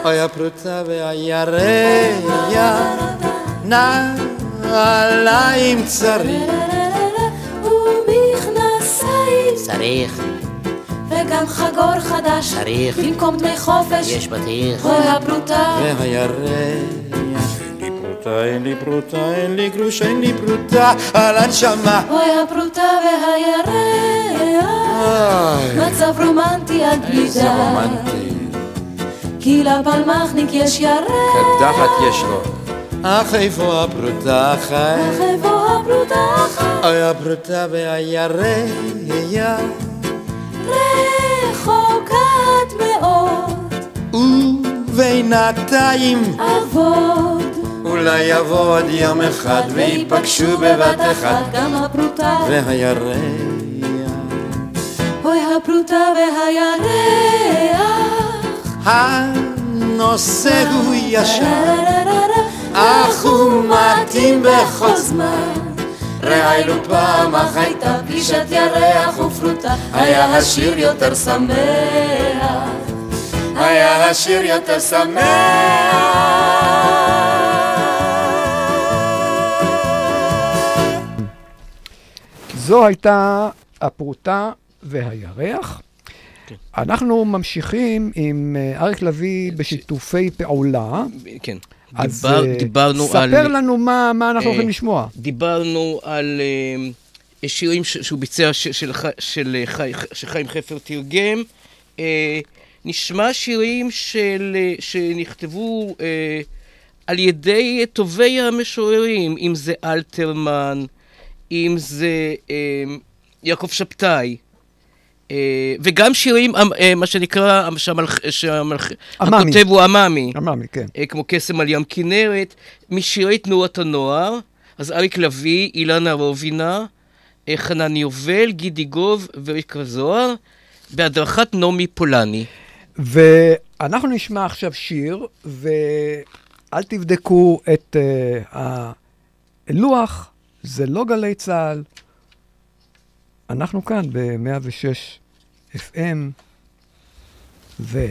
אוי הפרוטה והירח, נעליים צריך.
ומכנסיים.
צריך,
וגם חגור חדש.
צריך.
במקום דמי חופש.
יש בטיח.
אוי הפרוטה.
והירח. אין לי פרוטה, אין לי פרוטה, אין לי גרוש, אין לי פרוטה, על הנשמה.
אוי הפרוטה והירח. מצב רומנטי עד בלי
איזה
די.
רומנטי.
כי לפלמחניק יש ירח.
קדחת יש לו. אך איפה הפרוטה חי?
אך איפה הפרוטה חי?
אוי הפרוטה והירח.
רחוקת מאוד.
ובינתיים
אבוד.
אולי יבוא עוד יום אחד ויפגשו בבת אחת
גם הפרוטה.
והירח.
אוי הפרוטה והירח.
הנושא הוא ישר, אך הוא מתאים בכל זמן.
ראינו פעם אך הייתה פגישת ירח ופרוטה, היה השיר יותר שמח.
היה השיר יותר
זו הייתה הפרוטה והירח. אנחנו ממשיכים עם אה, אריק לביא בשיתופי פעולה.
כן.
אז
דיבר-
אה,
דיברנו על...
ספר לנו מה מה אנחנו
אה,
הולכים לשמוע.
דיברנו על אה, שירים ש- שהוא ביצע ש- של של, אה, חי- שחיים חפר תרגם. אה, נשמע שירים של, אה, שנכתבו אה, על ידי טובי המשוררים, אם זה אלתרמן, אם זה אה, יעקב שבתאי. אה, וגם שירים, אה, מה שנקרא, שהמלח. הכותב הוא עממי.
עממי, כן.
אה, כמו קסם על ים כנרת, משירי תנועת הנוער, אז אריק לביא, אילנה רובינה, אה, חנן יובל, גידי גוב וריקה זוהר, בהדרכת נעמי פולני.
ואנחנו נשמע עכשיו שיר, ואל תבדקו את uh, הלוח, זה לא גלי צה"ל. אנחנו כאן ב-106 FM, ו...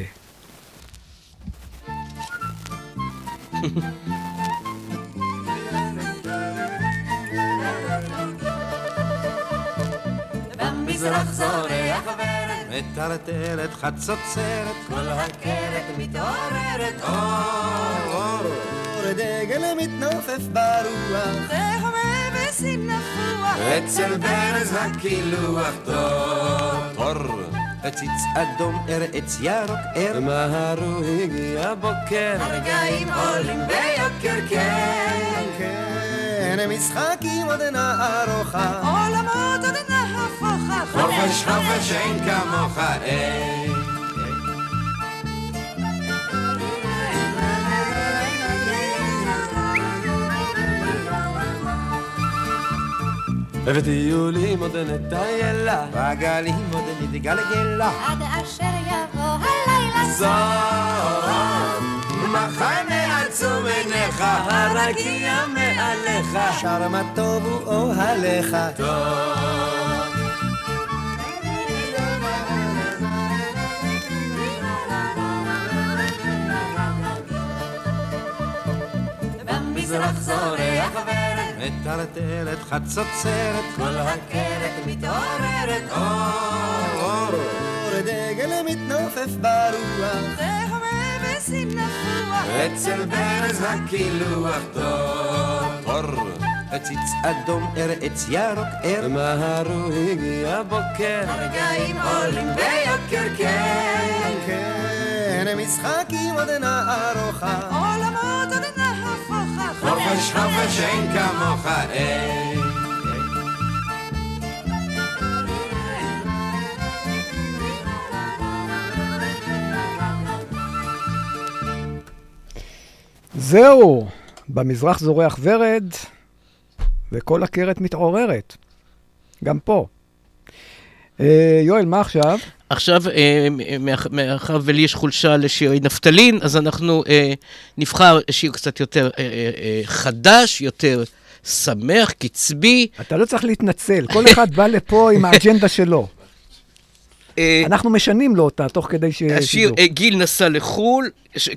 במזרח זורח ורד, מטרטרת חצוצרת, כל הקרת מתעוררת, אור, אור, דגל מתנופף ברוח,
והומה בסין נפוח,
אצל ברז הקילוח טוב, אור, עציץ אדום, ער עץ ירוק, ער, מהרו הגיע בוקר,
הרגעים עולים ביוקר, כן,
כן, משחקים עוד נערוכה,
עולמות עוד נהפוכה,
חופש חופש אין כמוך, אין. בטיולים עוד נטיילה, בגלים עוד נתגלגלה,
עד אשר יבוא הלילה
זון, מחנה עצום עיניך, הרקיע מעליך, שר מה טוב הוא אוהליך, טוב.
במזרח זורח ורד,
מטרטרת חצוצרת, כל הקרת מתעוררת, אור, אור, דגל מתנופף ברוח,
והומה בסין נפוח,
אצל ברז הקילוח טוב, אור, עציץ אדום, ער עץ ירוק, ער, מהרו הגיע בוקר,
הרגעים עולים ביוקר, כן,
כן, משחקים עוד נערוכה,
עולמות עוד נהפוכה,
חופש חופש אין כמוך, אין.
זהו, במזרח זורח ורד, וכל הקרת מתעוררת. גם פה. אה, יואל, מה עכשיו?
עכשיו, אה, מאח- מאחר ולי יש חולשה לשירי נפתלין, אז אנחנו אה, נבחר שיר קצת יותר חדש, יותר שמח, קצבי.
אתה לא צריך להתנצל, כל אחד בא לפה עם האג'נדה שלו. אנחנו משנים לו אותה תוך כדי ש...
השיר גיל נסע לחו"ל,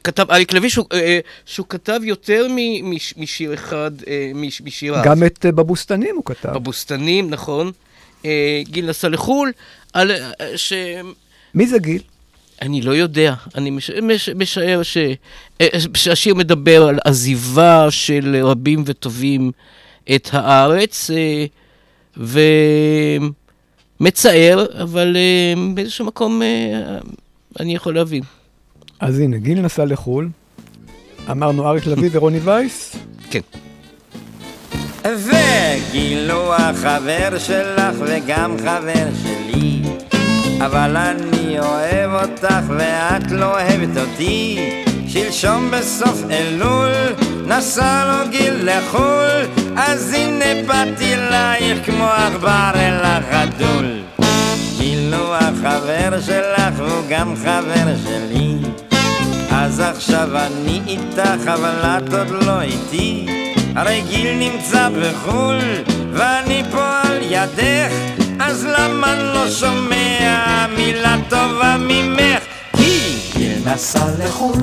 כתב אריק לוי, שהוא, שהוא כתב יותר מ- מש- משיר אחד, מש- משיריו.
גם את בבוסתנים הוא כתב.
בבוסתנים, נכון. אה, גיל נסע לחו"ל, על, אה, ש...
מי זה גיל?
אני לא יודע, אני מש, מש, משער ש, אה, שהשיר מדבר על עזיבה של רבים וטובים את הארץ, אה, ומצער, אבל אה, באיזשהו מקום אה, אני יכול להבין.
אז הנה, גיל נסע לחו"ל, אמרנו אריק לביא ורוני וייס,
כן.
וגילו החבר שלך וגם חבר שלי. אבל אני אוהב אותך ואת לא אוהבת אותי. שלשום בסוף אלול נסע לו גיל לחו"ל אז הנה באתי אלייך כמו עכבר אל החתול. גילו החבר שלך והוא גם חבר שלי. אז עכשיו אני איתך אבל את עוד לא איתי הרי גיל נמצא בחו"ל ואני פה על ידך אז למה לא שומע מילה טובה ממך? כי גיל נסע לחו"ל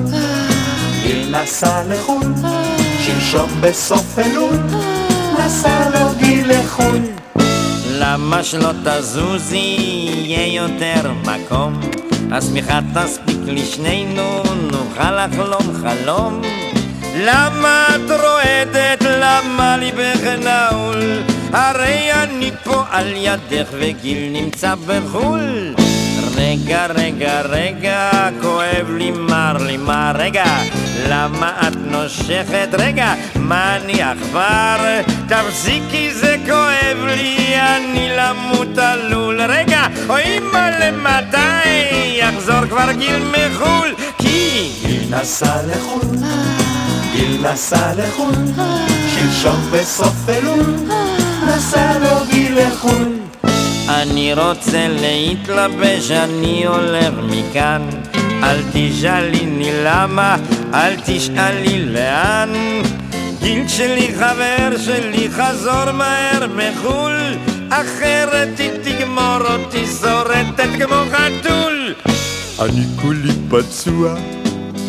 גיל נסע לחו"ל שלשום בסוף אלול נסע לו גיל לחו"ל. למה שלא תזוזי יהיה יותר מקום? השמיכה תספיק לשנינו נוכל לחלום חלום למה את רועדת? למה ליבך נעול? הרי אני פה על ידך וגיל נמצא בחו"ל רגע, רגע, רגע, כואב לי, מר לי, מה רגע? למה את נושכת? רגע, מה אני עכבר? תפסיקי, זה כואב לי, אני למות עלול. רגע, אוי מה למתי? יחזור כבר גיל מחו"ל, כי גיל נסע לחו"ל, גיל נסע לחו"ל, שלשום בסוף אלול, נסע לו גיל לחו"ל. אני רוצה להתלבש, אני הולך מכאן. אל תשאליני למה, אל תשאלי לאן. גיל שלי חבר שלי, חזור מהר מחו"ל, אחרת היא תגמור אותי שורטת כמו חתול.
אני כולי פצוע,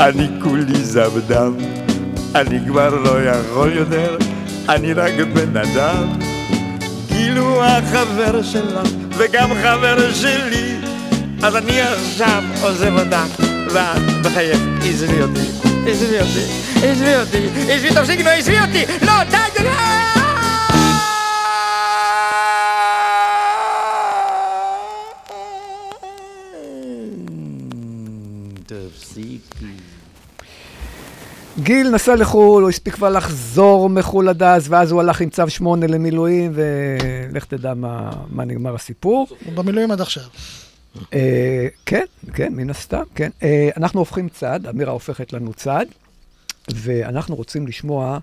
אני כולי זבדם, אני כבר לא יכול יותר, אני רק בן אדם.
כאילו החבר שלך וגם חבר שלי אז אני עכשיו עוזב אותך ואת בחייך, עזבי אותי, עזבי אותי, עזבי אותי, עזבי, תפסיקי, לא עזבי אותי, לא, די, די, די!
תפסיקי.
גיל נסע לחו"ל, הוא הספיק כבר לחזור מחו"ל עד אז, ואז הוא הלך עם צו 8 למילואים, ולך תדע מה, מה נגמר הסיפור.
הוא במילואים עד עכשיו.
אה, כן, כן, מן הסתם, כן. אה, אנחנו הופכים צד, אמירה הופכת לנו צד, ואנחנו רוצים לשמוע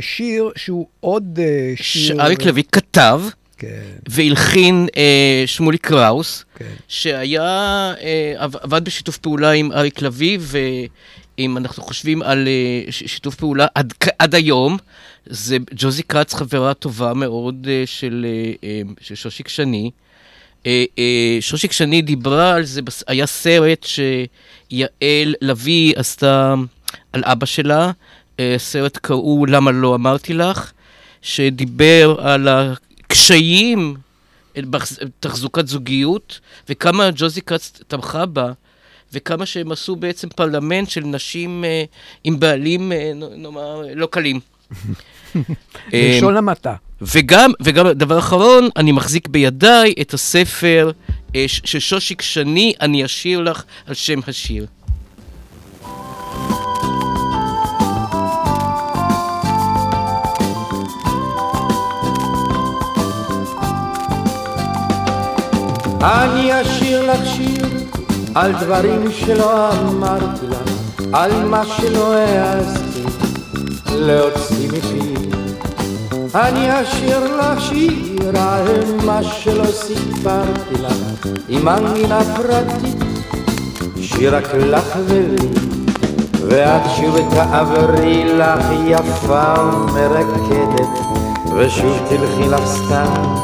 שיר שהוא עוד אה, שיר...
שאריק לביא כתב
כן.
והלחין אה, שמולי קראוס,
כן.
שהיה, אה, עב- עבד בשיתוף פעולה עם אריק לביא, ואם אנחנו חושבים על אה, שיתוף פעולה עד, עד היום, זה ג'וזי כץ חברה טובה מאוד אה, של, אה, של שושיק שני. שושיק שני דיברה על זה, היה סרט שיעל לביא עשתה על אבא שלה, סרט קראו למה לא אמרתי לך, שדיבר על הקשיים בתחזוקת זוגיות, וכמה ג'וזי כץ תמכה בה, וכמה שהם עשו בעצם פרלמנט של נשים אה, עם בעלים, אה, נאמר, לא קלים. [LAUGHS]
בלשון המעטה.
וגם, וגם דבר אחרון, אני מחזיק בידיי את הספר אה, של שושיק שני, אני אשיר לך על שם השיר.
אני אשיר לך שיר על דברים שלא אמרתי לך, על מה שלא העזתי להוציא מפי. אני אשיר לך שיר על מה שלא סיפרתי לך, עם מנגינה פרטית, שיר רק לך ולי. ואת שוב תעברי לך יפה ומרקדת, ושוב תלכי לך סתם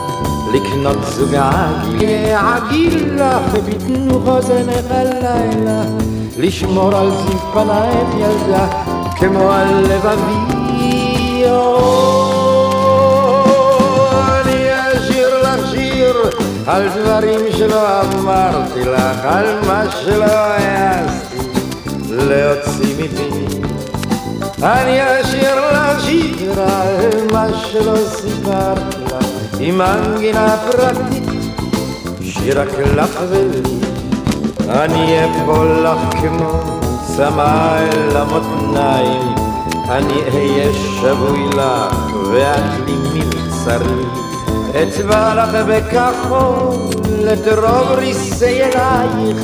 לקנות זוג עגיל. עגיל לך בתנוך אוזנך הלילה, לשמור על זיו פנייך ילדה, כמו על לבבי. אני אשיר לך שיר על דברים שלא אמרתי לך, על מה שלא העזתי להוציא מפי. אני אשיר לך שיר על מה שלא סיפרתי לך, עם מנגינה פרטית, שיר רק לך ולי. אני אפול לך כמו צמא אל המותניים, אני אהיה שבוי לך ואת לי מבצרי. אצבע לך בכחול את רוב ריסי אלייך,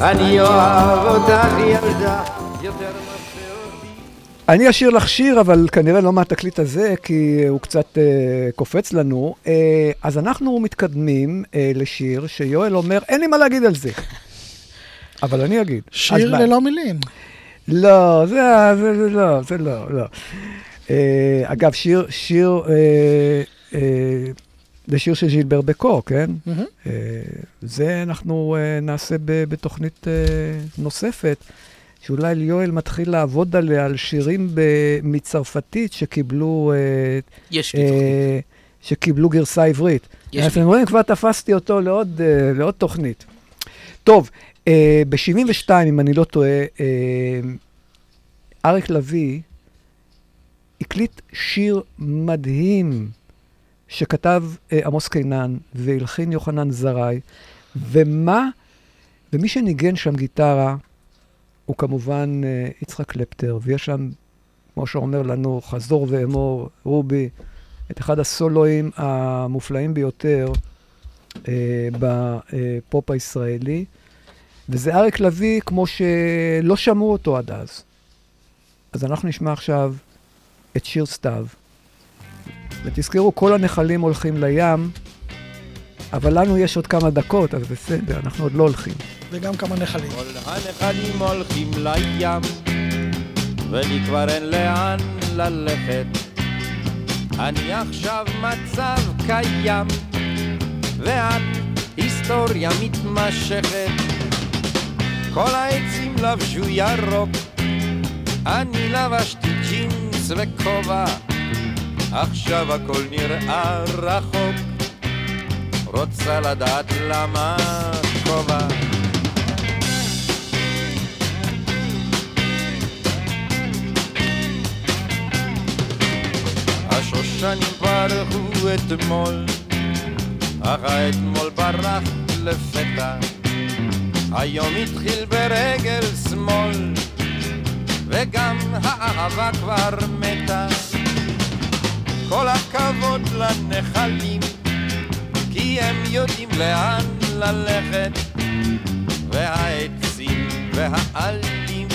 אני אוהב אותך ילדה יותר
אני אשיר לך שיר, אבל כנראה לא מהתקליט הזה, כי הוא קצת אה, קופץ לנו. אה, אז אנחנו מתקדמים אה, לשיר שיואל אומר, אין לי מה להגיד על זה. [LAUGHS] אבל אני אגיד.
שיר
אז מה?
ללא מילים.
לא, זה, זה, זה לא, זה לא, לא. אה, אגב, שיר, שיר, אה, אה, זה שיר של ז'ילבר בקו, כן?
מהמם.
אה, זה אנחנו אה, נעשה ב, בתוכנית אה, נוספת, שאולי יואל מתחיל לעבוד עליה, על שירים מצרפתית שקיבלו... אה,
יש לי
אה,
תוכנית.
שקיבלו גרסה עברית.
יש
אתם רואים, כבר תפסתי אותו לעוד, אה, לעוד תוכנית. טוב, אה, ב-72, אם אני לא טועה, אריק לביא הקליט שיר מדהים שכתב עמוס קינן והלחין יוחנן זרעי, ומה ומי שניגן שם גיטרה הוא כמובן אה, יצחק קלפטר, ויש שם, כמו שאומר לנו, חזור ואמור, רובי, את אחד הסולואים המופלאים ביותר אה, בפופ הישראלי. וזה אריק לביא כמו שלא שמעו אותו עד אז. אז אנחנו נשמע עכשיו את שיר סתיו. ותזכרו, כל הנחלים הולכים לים, אבל לנו יש עוד כמה דקות, אז בסדר, אנחנו עוד לא הולכים.
וגם כמה נחלים.
כל הנחלים הולכים לים, ולי כבר אין לאן ללכת. אני עכשיו מצב קיים, ואת היסטוריה מתמשכת. כל העצים לבשו ירוק, אני לבשתי ג'ינס וכובע, עכשיו הכל נראה רחוק. רוצה לדעת למה כובע. השושנים פרחו אתמול, אך האתמול ברח לפתע. היום התחיל ברגל שמאל, וגם האהבה כבר מתה. כל הכבוד לנחלים, כי הם יודעים לאן ללכת, והעצים והעלים,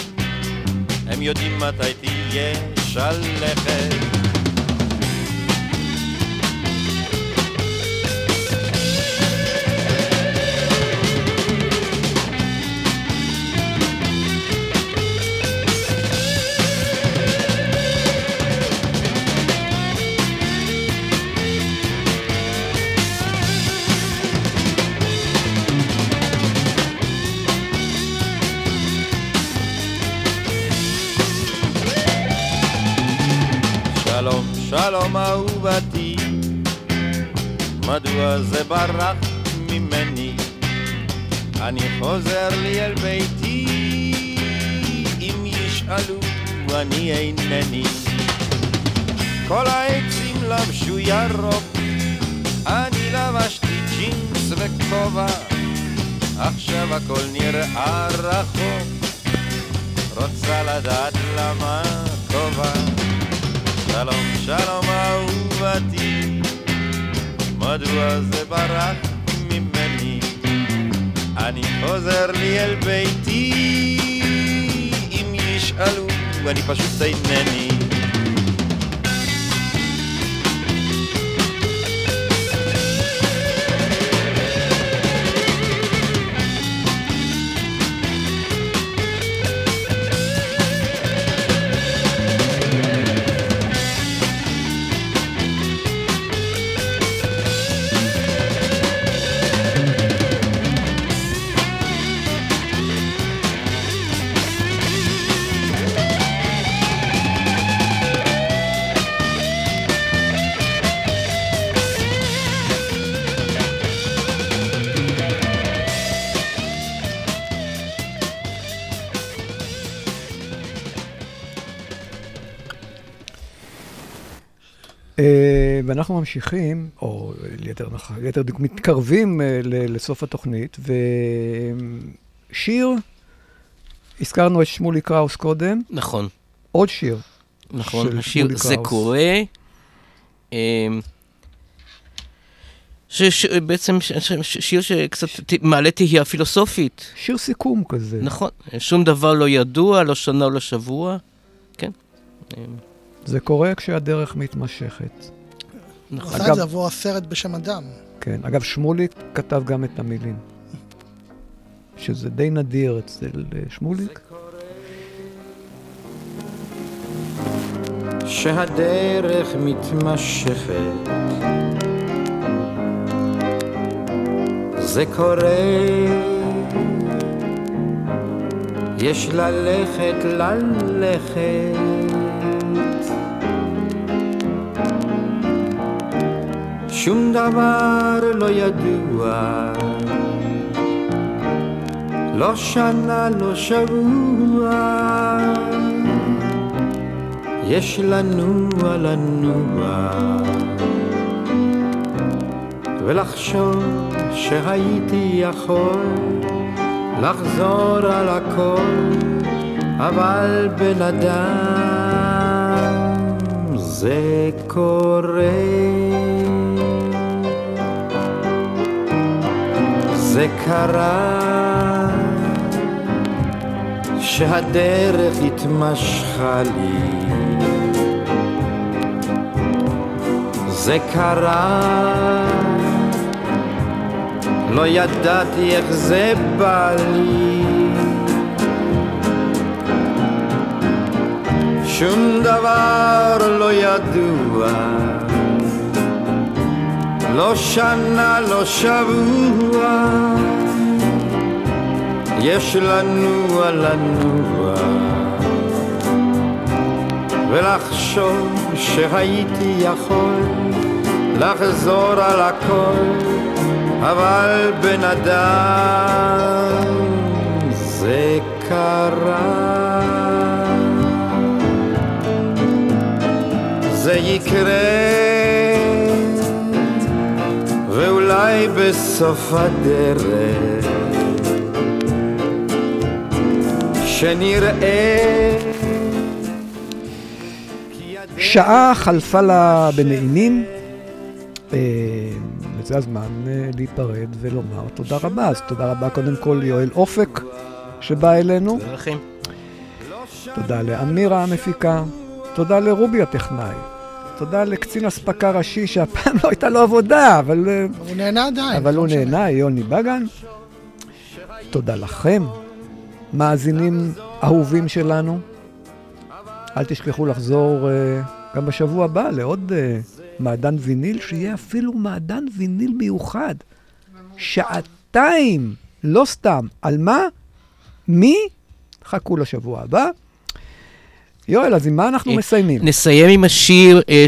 הם יודעים מתי תהיה שלכת. ברח ממני? אני חוזר לי אל ביתי, אם ישאלו אני אינני. כל העצים לבשו ירוק, אני לבשתי ג'ינס וכובע, עכשיו הכל נראה רחוק, רוצה לדעת למה כובע. שלום, שלום אהובתי, מדוע זה ברח ממני? אני חוזר לי אל ביתי, אם ישאלו, אני פשוט אינני.
ואנחנו ממשיכים, או ליתר ליתר דיוק, מתקרבים אה, לסוף התוכנית, ושיר, הזכרנו את שמולי קראוס קודם.
נכון.
עוד שיר.
נכון, השיר זה. קורה. אמ, ש- בעצם ש- ש- ש- שיר שקצת מעלה תהייה פילוסופית.
שיר סיכום כזה.
נכון, שום דבר לא ידוע, לא שנה ולא שבוע. כן.
זה קורה כשהדרך מתמשכת.
הוא
נכון.
עשה את זה עבור הסרט בשם אדם.
כן, אגב, שמוליק כתב גם את המילים. שזה די נדיר אצל אה, שמוליק.
שהדרך מתמשכת זה קורה יש ללכת ללכת שום דבר לא ידוע. לא שנה, לא שבוע. יש לנוע לנוע ולחשוב שהייתי יכול לחזור על הכל, אבל בן אדם זה קורה. זה קרה שהדרך התמשכה לי. זה קרה לא ידעתי איך זה בא לי. שום דבר לא ידוע לא שנה, לא שבוע. יש לנוע לנוע ולחשוב שהייתי יכול לחזור על הכל אבל בן אדם זה קרה. זה יקרה ואולי בסוף הדרך. שנראה
שעה חלפה לה בנעימים, אה, וזה הזמן אה, להיפרד ולומר תודה רבה. אז תודה רבה קודם כל ליואל אופק שבא אלינו.
תודה
לאמירה המפיקה, תודה לרובי הטכנאי, תודה לקצין אספקה ראשי שהפעם [LAUGHS] לא הייתה לו עבודה, אבל... אה,
הוא נהנה עדיין.
אבל
לא
הוא
משנה.
נהנה, יוני בגן. תודה לכם, מאזינים אהובים שלנו. אל תשכחו לחזור uh, גם בשבוע הבא לעוד uh, מעדן ויניל, שיהיה אפילו מעדן ויניל מיוחד. שעתיים, לא סתם. על מה? מי? חכו לשבוע הבא. יואל, אז עם מה אנחנו
אה,
מסיימים?
נסיים עם השיר אה,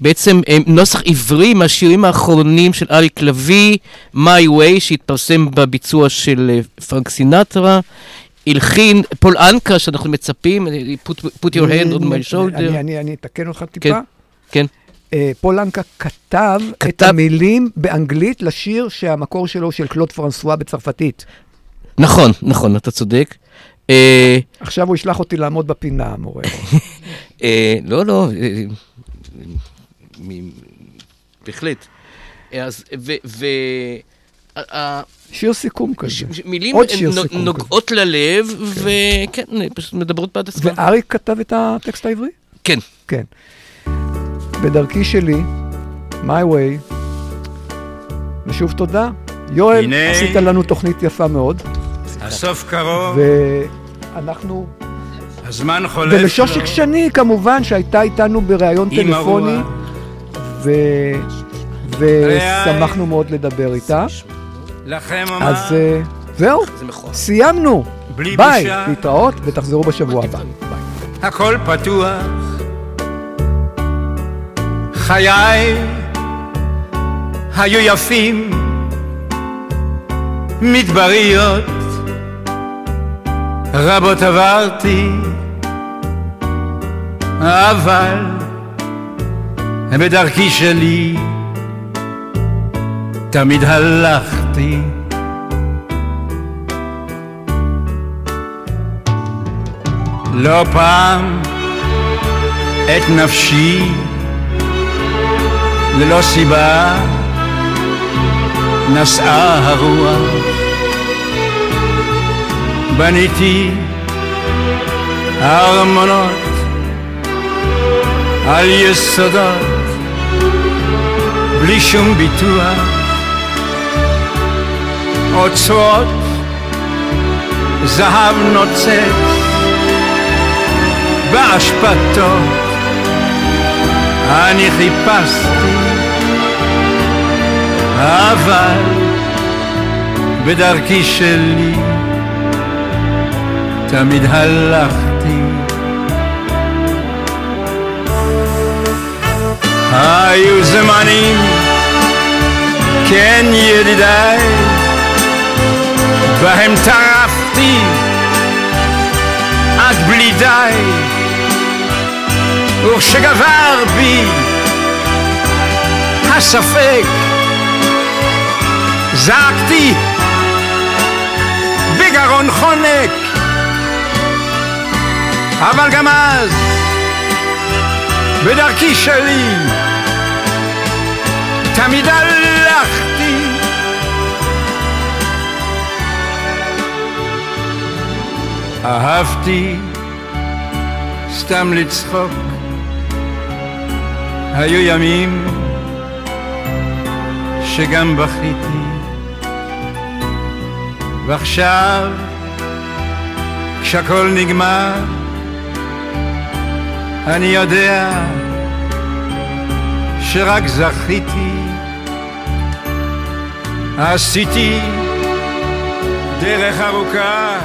שבעצם אה, נוסח עברי מהשירים האחרונים של אריק לביא, My Way, שהתפרסם בביצוע של פרנק סינטרה. הלחין פול אנקה, שאנחנו מצפים, put, put your hand on my shoulder.
אני- אני אני אתקן אותך טיפה.
כן, כן.
אה, פולנקה כתב את המילים באנגלית לשיר שהמקור שלו של קלוד פרנסואה בצרפתית.
נכון, נכון, אתה צודק. אה,
עכשיו הוא ישלח אותי לעמוד בפינה, המורה.
אה, לא, לא, אה, בהחלט. אז, ו... ו
שיר סיכום כזה.
מילים נוגעות ללב, וכן, פשוט מדברות בעד עצמן.
ואריק כתב את הטקסט העברי?
כן.
כן. בדרכי שלי, My Way, ושוב תודה. יואל, עשית לנו תוכנית יפה מאוד,
הסוף קרוב,
ואנחנו...
הזמן חולף.
ולשושיק
לו.
שני, כמובן, שהייתה איתנו בריאיון טלפוני. ו... ושמחנו מאוד לדבר איתה.
לכם אמר,
אז אה, זהו, סיימנו.
בלי
ביי,
בושה.
להתראות ותחזרו בשבוע הבא.
הכל פתוח. חיי היו יפים, מדבריות, רבות עברתי, אבל בדרכי שלי תמיד הלכתי. לא פעם את נפשי ללא סיבה נשאה הרוח בניתי ארמונות על יסודות בלי שום ביטוח אוצרות זהב נוצץ באשפתו אני חיפשתי אבל בדרכי שלי תמיד הלכתי. היו זמנים כן ידידיי בהם טרפתי עד בלי די וכשגבר בי הספק זעקתי הזיכרון חונק, אבל גם אז, בדרכי שלי, תמיד הלכתי. אהבתי סתם לצחוק, היו ימים שגם בכיתי, ועכשיו, כשהכל נגמר, אני יודע שרק זכיתי, עשיתי דרך ארוכה,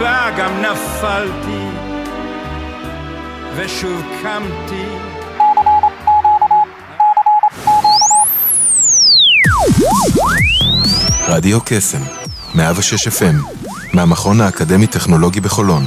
בה גם נפלתי, ושוב קמתי.
רדיו קסם, 106 FM, מהמכון האקדמי-טכנולוגי בחולון.